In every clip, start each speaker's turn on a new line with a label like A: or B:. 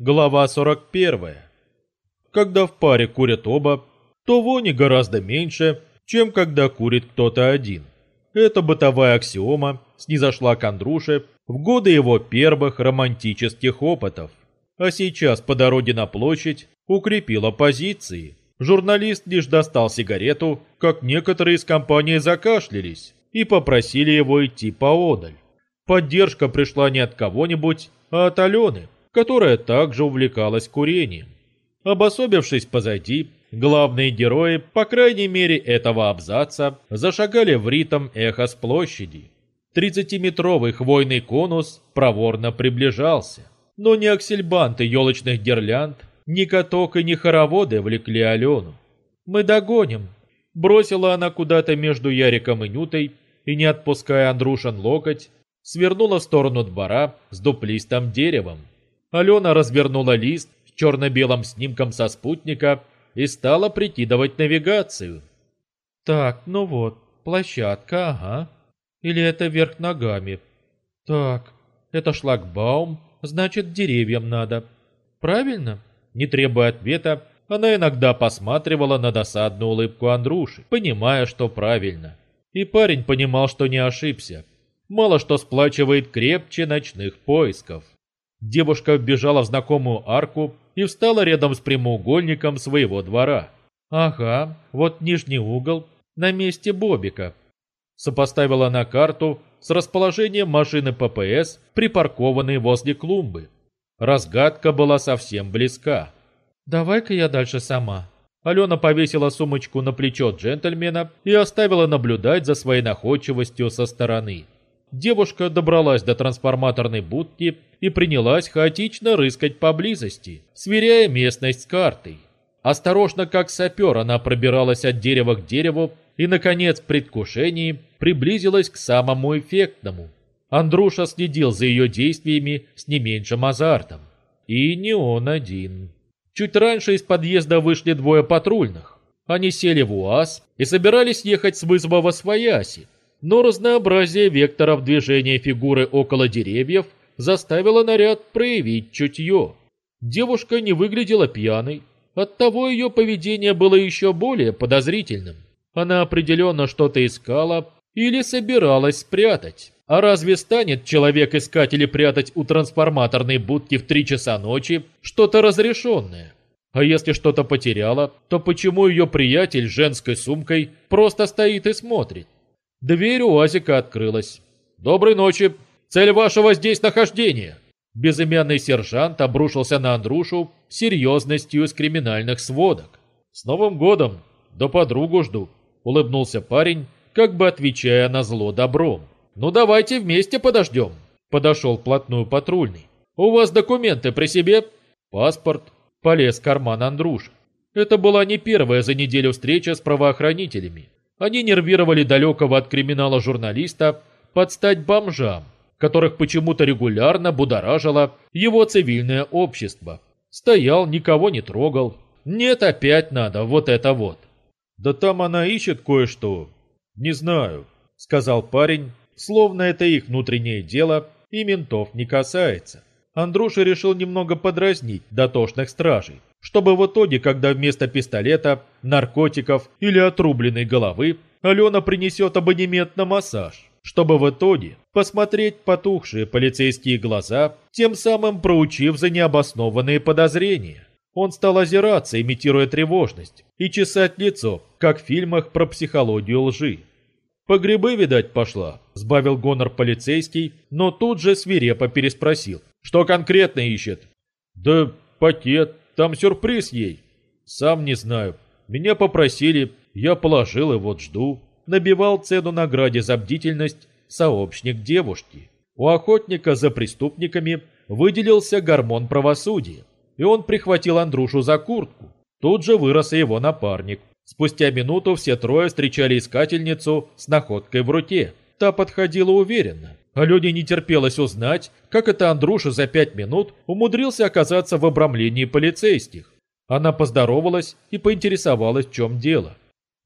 A: глава 41. Когда в паре курят оба, то вони гораздо меньше, чем когда курит кто-то один. Эта бытовая аксиома снизошла к Андруше в годы его первых романтических опытов. А сейчас по дороге на площадь укрепила позиции. Журналист лишь достал сигарету, как некоторые из компании закашлялись и попросили его идти поодаль. Поддержка пришла не от кого-нибудь, а от Алены, которая также увлекалась курением. Обособившись позади, главные герои, по крайней мере этого абзаца, зашагали в ритм эхо с площади. Тридцатиметровый хвойный конус проворно приближался. Но ни аксельбанты елочных гирлянд, ни каток и ни хороводы влекли Алену. «Мы догоним!» Бросила она куда-то между Яриком и Нютой и, не отпуская Андрушин локоть, свернула в сторону двора с дуплистым деревом. Алена развернула лист с черно-белым снимком со спутника и стала прикидывать навигацию. «Так, ну вот, площадка, ага. Или это вверх ногами? Так, это шлагбаум, значит, деревьям надо. Правильно?» Не требуя ответа, она иногда посматривала на досадную улыбку Андруши, понимая, что правильно. И парень понимал, что не ошибся. Мало что сплачивает крепче ночных поисков. Девушка вбежала в знакомую арку и встала рядом с прямоугольником своего двора. «Ага, вот нижний угол, на месте Бобика», сопоставила на карту с расположением машины ППС, припаркованной возле клумбы. Разгадка была совсем близка. «Давай-ка я дальше сама». Алена повесила сумочку на плечо джентльмена и оставила наблюдать за своей находчивостью со стороны. Девушка добралась до трансформаторной будки и принялась хаотично рыскать поблизости, сверяя местность с картой. Осторожно, как сапер, она пробиралась от дерева к дереву и, наконец, в предвкушении приблизилась к самому эффектному. Андруша следил за ее действиями с не меньшим азартом. И не он один. Чуть раньше из подъезда вышли двое патрульных. Они сели в УАЗ и собирались ехать с вызова во Свояси, но разнообразие векторов движения фигуры около деревьев заставило наряд проявить чутье. Девушка не выглядела пьяной, оттого ее поведение было еще более подозрительным. Она определенно что-то искала или собиралась спрятать. А разве станет человек искать или прятать у трансформаторной будки в три часа ночи что-то разрешенное? А если что-то потеряла, то почему ее приятель с женской сумкой просто стоит и смотрит? Дверь УАЗика открылась. «Доброй ночи! Цель вашего здесь нахождения!» Безымянный сержант обрушился на Андрушу серьезностью из криминальных сводок. «С Новым годом! Да подругу жду!» — улыбнулся парень, как бы отвечая на зло добром. «Ну давайте вместе подождем!» — подошел вплотную патрульный. «У вас документы при себе?» «Паспорт», — полез в карман Андруша. Это была не первая за неделю встреча с правоохранителями. Они нервировали далекого от криминала журналиста под стать бомжам, которых почему-то регулярно будоражило его цивильное общество. Стоял, никого не трогал. Нет, опять надо, вот это вот. Да там она ищет кое-что. Не знаю, сказал парень, словно это их внутреннее дело и ментов не касается. Андруша решил немного подразнить дотошных стражей чтобы в итоге, когда вместо пистолета, наркотиков или отрубленной головы Алена принесет абонемент на массаж, чтобы в итоге посмотреть потухшие полицейские глаза, тем самым проучив за необоснованные подозрения. Он стал озираться, имитируя тревожность, и чесать лицо, как в фильмах про психологию лжи. «По грибы, видать, пошла», — сбавил гонор полицейский, но тут же свирепо переспросил. «Что конкретно ищет?» «Да пакет, там сюрприз ей. Сам не знаю. Меня попросили, я положил и вот жду. Набивал цену награде за бдительность сообщник девушки. У охотника за преступниками выделился гормон правосудия, и он прихватил Андрушу за куртку. Тут же вырос и его напарник. Спустя минуту все трое встречали искательницу с находкой в руке. Та подходила уверенно. Алене не терпелось узнать, как это Андруша за пять минут умудрился оказаться в обрамлении полицейских. Она поздоровалась и поинтересовалась, в чем дело.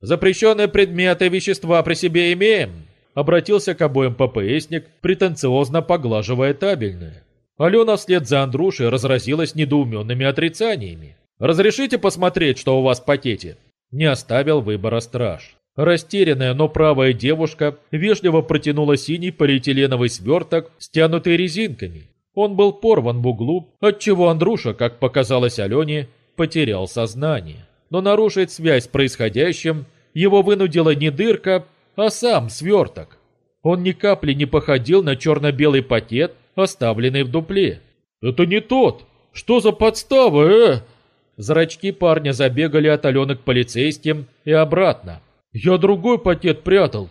A: «Запрещенные предметы и вещества при себе имеем», обратился к обоим ППСник, претенциозно поглаживая табельное. Алена вслед за Андрушей разразилась недоуменными отрицаниями. «Разрешите посмотреть, что у вас в пакете?» Не оставил выбора страж. Растерянная, но правая девушка вежливо протянула синий полиэтиленовый сверток, стянутый резинками. Он был порван в углу, отчего Андруша, как показалось Алене, потерял сознание. Но нарушить связь с происходящим его вынудила не дырка, а сам сверток. Он ни капли не походил на черно-белый пакет, оставленный в дупле. «Это не тот! Что за подстава, э?» Зрачки парня забегали от Алены к полицейским и обратно. «Я другой пакет прятал.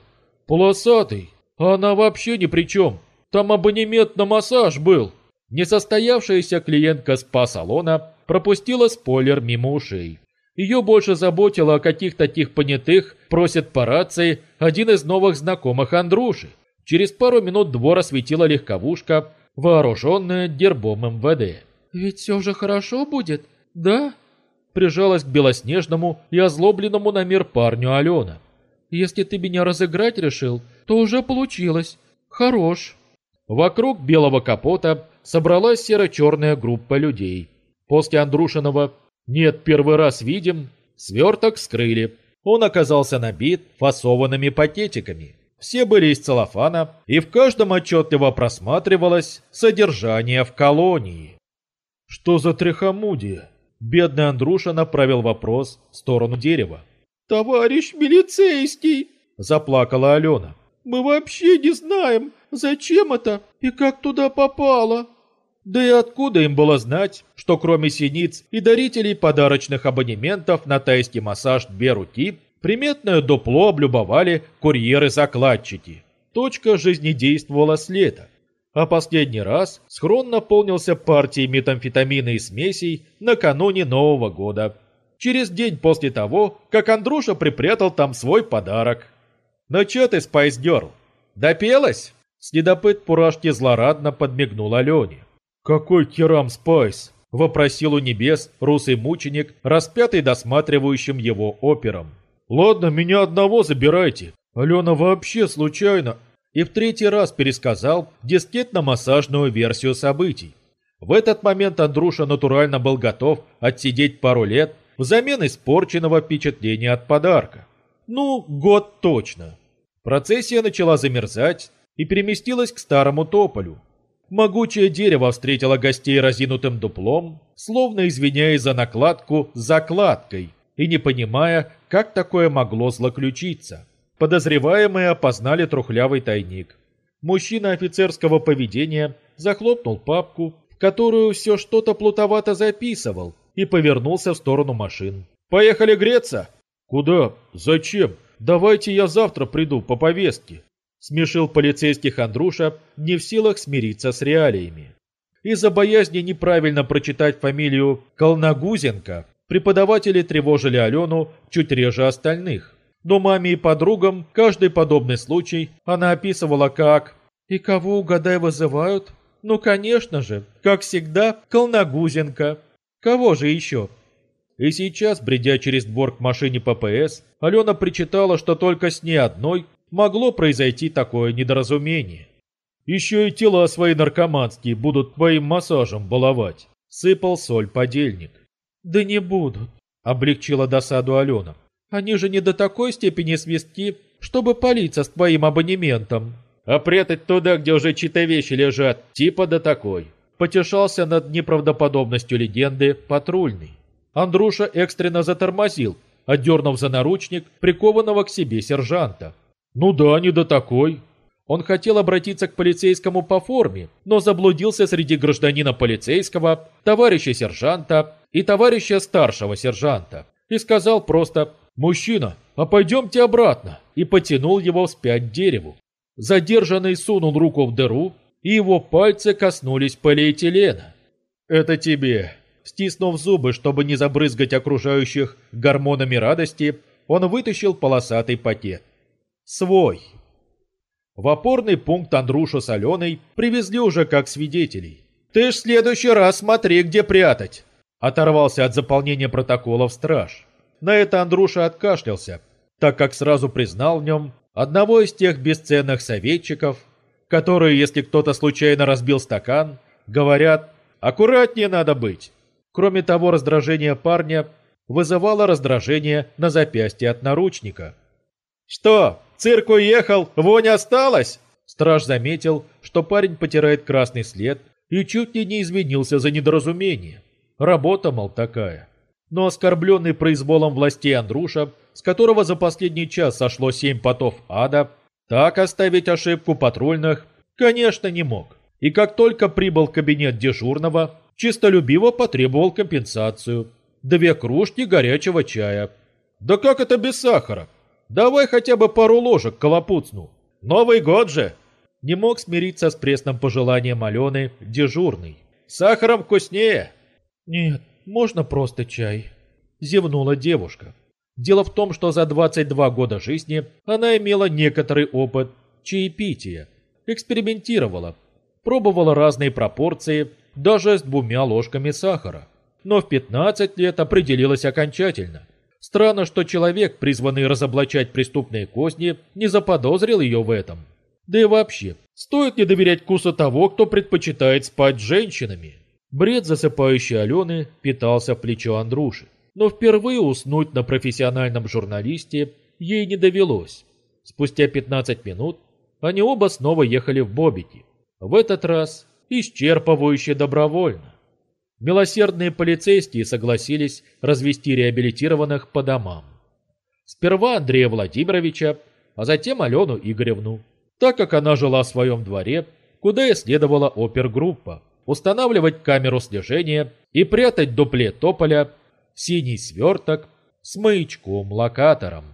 A: Полосатый. А она вообще ни при чем. Там абонемент на массаж был». Несостоявшаяся клиентка спа-салона пропустила спойлер мимо ушей. Ее больше заботило, о каких таких понятых просит по рации один из новых знакомых Андруши. Через пару минут двор осветила легковушка, вооруженная дербом МВД.
B: «Ведь все же хорошо будет, да?»
A: Прижалась к белоснежному и озлобленному на мир парню Алена.
B: «Если ты меня разыграть решил, то уже получилось. Хорош».
A: Вокруг белого капота собралась серо-черная группа людей. После Андрушиного «Нет, первый раз видим», сверток скрыли. Он оказался набит фасованными пакетиками. Все были из целлофана, и в каждом отчетливо просматривалось содержание в колонии. «Что за трехомудие?» Бедный Андруша направил вопрос в сторону дерева.
B: «Товарищ милицейский!» – заплакала Алена. «Мы вообще не знаем, зачем это и как туда попало!»
A: Да и откуда им было знать, что кроме синиц и дарителей подарочных абонементов на тайский массаж Берути, приметное дупло облюбовали курьеры-закладчики. Точка жизнедействовала с лета. А последний раз схрон наполнился партией метамфетамина и смесей накануне Нового года. Через день после того, как Андруша припрятал там свой подарок. «Ну чё ты, Spice Girl, допелась?» Следопыт Пурашки злорадно подмигнул Алене. «Какой к херам Spice?» – вопросил у небес русый мученик, распятый досматривающим его опером. «Ладно, меня одного забирайте. Алена вообще случайно...» И в третий раз пересказал дискетно-массажную версию событий. В этот момент Андруша натурально был готов отсидеть пару лет взамен испорченного впечатления от подарка. Ну, год точно. Процессия начала замерзать и переместилась к старому тополю, Могучее дерево встретило гостей разинутым дуплом, словно извиняясь за накладку закладкой и не понимая, как такое могло злоключиться. Подозреваемые опознали трухлявый тайник. Мужчина офицерского поведения захлопнул папку, в которую все что-то плутовато записывал, и повернулся в сторону машин. «Поехали греться!» «Куда? Зачем? Давайте я завтра приду по повестке». Смешил полицейских Андруша, не в силах смириться с реалиями. Из-за боязни неправильно прочитать фамилию Колногузенко преподаватели тревожили Алену чуть реже остальных. Но маме и подругам каждый подобный случай она описывала как «И кого, угадай, вызывают?» «Ну, конечно же, как всегда, Колногузенко. Кого же еще?» И сейчас, бредя через двор к машине ППС, Алена причитала, что только с ней одной могло произойти такое недоразумение. Еще и тела свои наркоманские будут твоим массажем баловать, сыпал соль подельник.
B: Да не будут, облегчила досаду Алена. Они же не до такой степени свистки, чтобы палиться с твоим абонементом.
A: А прятать туда, где уже чьи-то вещи лежат, типа до такой. Потешался над неправдоподобностью легенды патрульный. Андруша экстренно затормозил, отдернув за наручник прикованного к себе сержанта. «Ну да, не до такой». Он хотел обратиться к полицейскому по форме, но заблудился среди гражданина полицейского, товарища сержанта и товарища старшего сержанта и сказал просто «Мужчина, а пойдемте обратно» и потянул его вспять к дереву. Задержанный сунул руку в дыру, и его пальцы коснулись полиэтилена. «Это тебе». Стиснув зубы, чтобы не забрызгать окружающих гормонами радости, он вытащил полосатый пакет. Свой. В опорный пункт Андрушу с Аленой привезли уже как свидетелей. «Ты ж в следующий раз смотри, где прятать!» Оторвался от заполнения протоколов страж. На это Андруша откашлялся, так как сразу признал в нем одного из тех бесценных советчиков, которые, если кто-то случайно разбил стакан, Говорят, аккуратнее надо быть. Кроме того, раздражение парня вызывало раздражение на запястье от наручника. «Что, цирк уехал, вонь осталась?» Страж заметил, что парень потирает красный след и чуть ли не извинился за недоразумение. Работа, мол, такая. Но оскорбленный произволом властей Андруша, с которого за последний час сошло семь потов ада, так оставить ошибку патрульных, конечно, не мог. И как только прибыл кабинет дежурного, чистолюбиво потребовал компенсацию. Две кружки горячего чая. Да как это без сахара? Давай хотя бы пару ложек колопуцну. Новый год же! Не мог смириться с пресным пожеланием Алены дежурный. Сахаром вкуснее.
B: Нет, можно просто чай.
A: Зевнула девушка. Дело в том, что за 22 года жизни она имела некоторый опыт чаепития. Экспериментировала, пробовала разные пропорции, даже с двумя ложками сахара. Но в 15 лет определилась окончательно. Странно, что человек, призванный разоблачать преступные козни, не заподозрил ее в этом. Да и вообще, стоит ли доверять вкусу того, кто предпочитает спать с женщинами? Бред засыпающей Алены питался в плечо Андруши. Но впервые уснуть на профессиональном журналисте ей не довелось. Спустя 15 минут они оба снова ехали в Бобики. В этот раз исчерпывающе добровольно. Милосердные полицейские согласились развести реабилитированных по домам. Сперва Андрея Владимировича, а затем Алену Игоревну, так как она жила в своем дворе, куда и следовала опергруппа, устанавливать камеру слежения и прятать дупле тополя синий сверток с маячком-локатором.